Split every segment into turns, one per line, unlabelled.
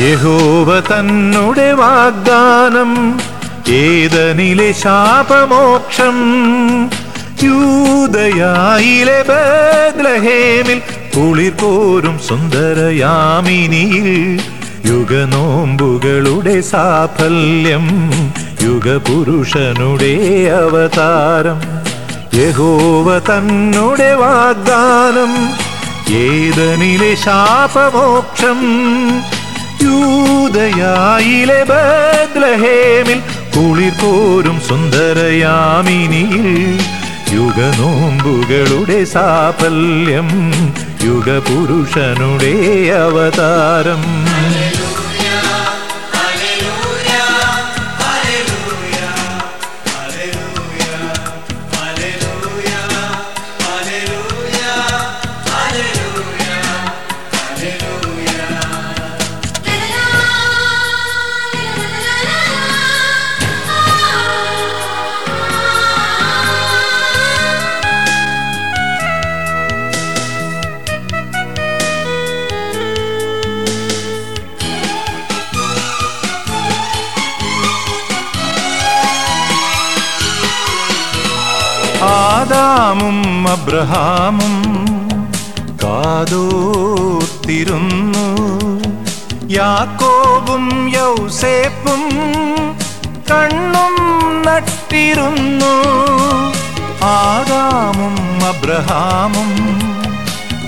യഹോവ തന്നുടെ വാഗ്ദാനം ഏതനിലെ ശാപമോക്ഷം? യൂതയായിലെ ബദ്ലഹേമിൽ കുളിർ കോരും സുന്ദരയാമിനിയിൽ യുഗനോമ്പുകളുടെ സാഫല്യം യുഗപുരുഷനുടെ അവതാരം. യഹോവ തന്നുടെ വാഗ്ദാനം ഏതനിലെ ശാപമോക്ഷം? യൂതയായിലെ ബദ്ലഹേമിൽ കുളിർ പോരും സുന്ദരയാമിനിയിൽ യുഗനോമ്പുകളുടെ സാഫല്യം യുഗപുരുഷനുടെ അവതാരം. ആദാമും അബ്രഹാമും കാതോർത്തിരുന്നു. യാക്കോബും യൗസേപ്പും കണ്ണും നട്ടിരുന്നു. ആദാമും അബ്രഹാമും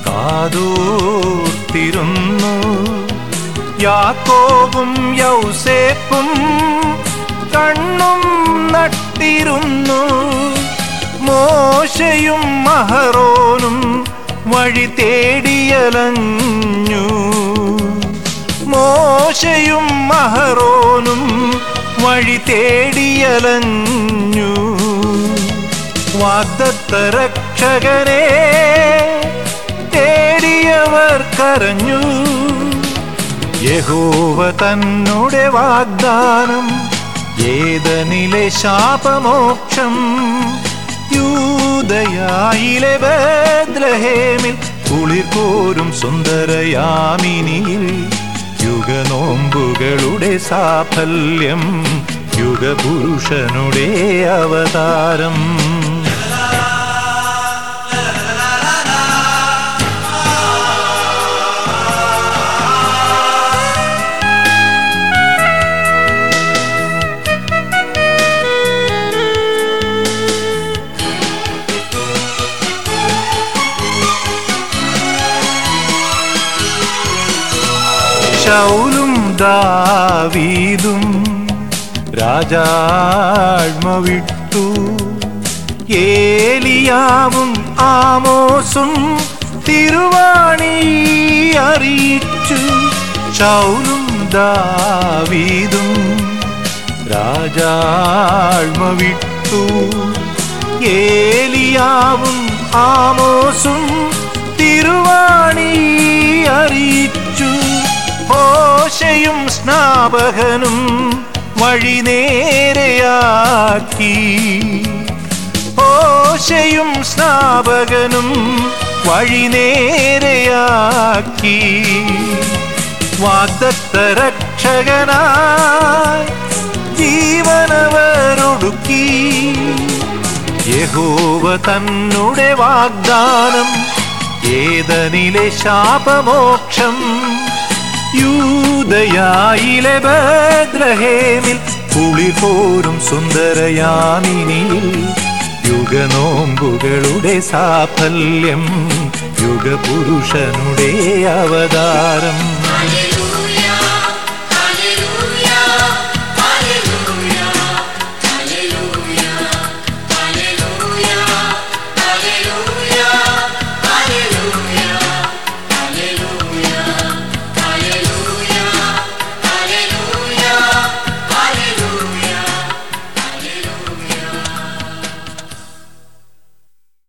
കാതോർത്തിരുന്നു. യാക്കോബും യൗസേപ്പും കണ്ണും നട്ടിരുന്നു. മോശയും മഹറോനും വഴി തേടിയലഞ്ഞു. മോശയും മഹറോനും വഴി തേടിയലഞ്ഞു. വാഗ്ദത്ത രക്ഷകനെ തേടിയവർ കരഞ്ഞു. യഹോവ തന്നുടെ വാഗ്ദാനം ഏതനിലെ ശാപമോക്ഷം യൂതയായിലെ ബദ്രഹേമിൽ കുളിർ പോരും സുന്ദരയാമിനിയിൽ യുഗനോമ്പുകളുടെ സാഫല്യം യുഗപുരുഷനുടെ അവതാരം. ശൗലും ദാവീദും രാജാഴ്മ വിട്ടു ഏലിയാവും ആമോസും തിരുവാണി അറിയിച്ചു. ശൗലും ദാവീദും രാജാഴ്മ വിട്ടു ഏലിയാവും ആമോസും ഹോശയും സ്നാപകനും വഴി നേരെയാക്കി. ഓശയും സ്നാപകനും വഴി നേരെയാക്കി. വാഗ്ദത്ത രക്ഷകനായി ജീവനവരൊടുക്കി. യഹോവ തന്നുടെ വാഗ്ദാനം ഏതനിലെ ശാപമോക്ഷം യൂതയായിലെ ബദ്ലഹേമിൽ കുളിപോരും സുന്ദരയാമിനിയിൽ യുഗനോമ്പുകളുടെ സാഫല്യം യുഗപുരുഷനുടെ അവതാരം.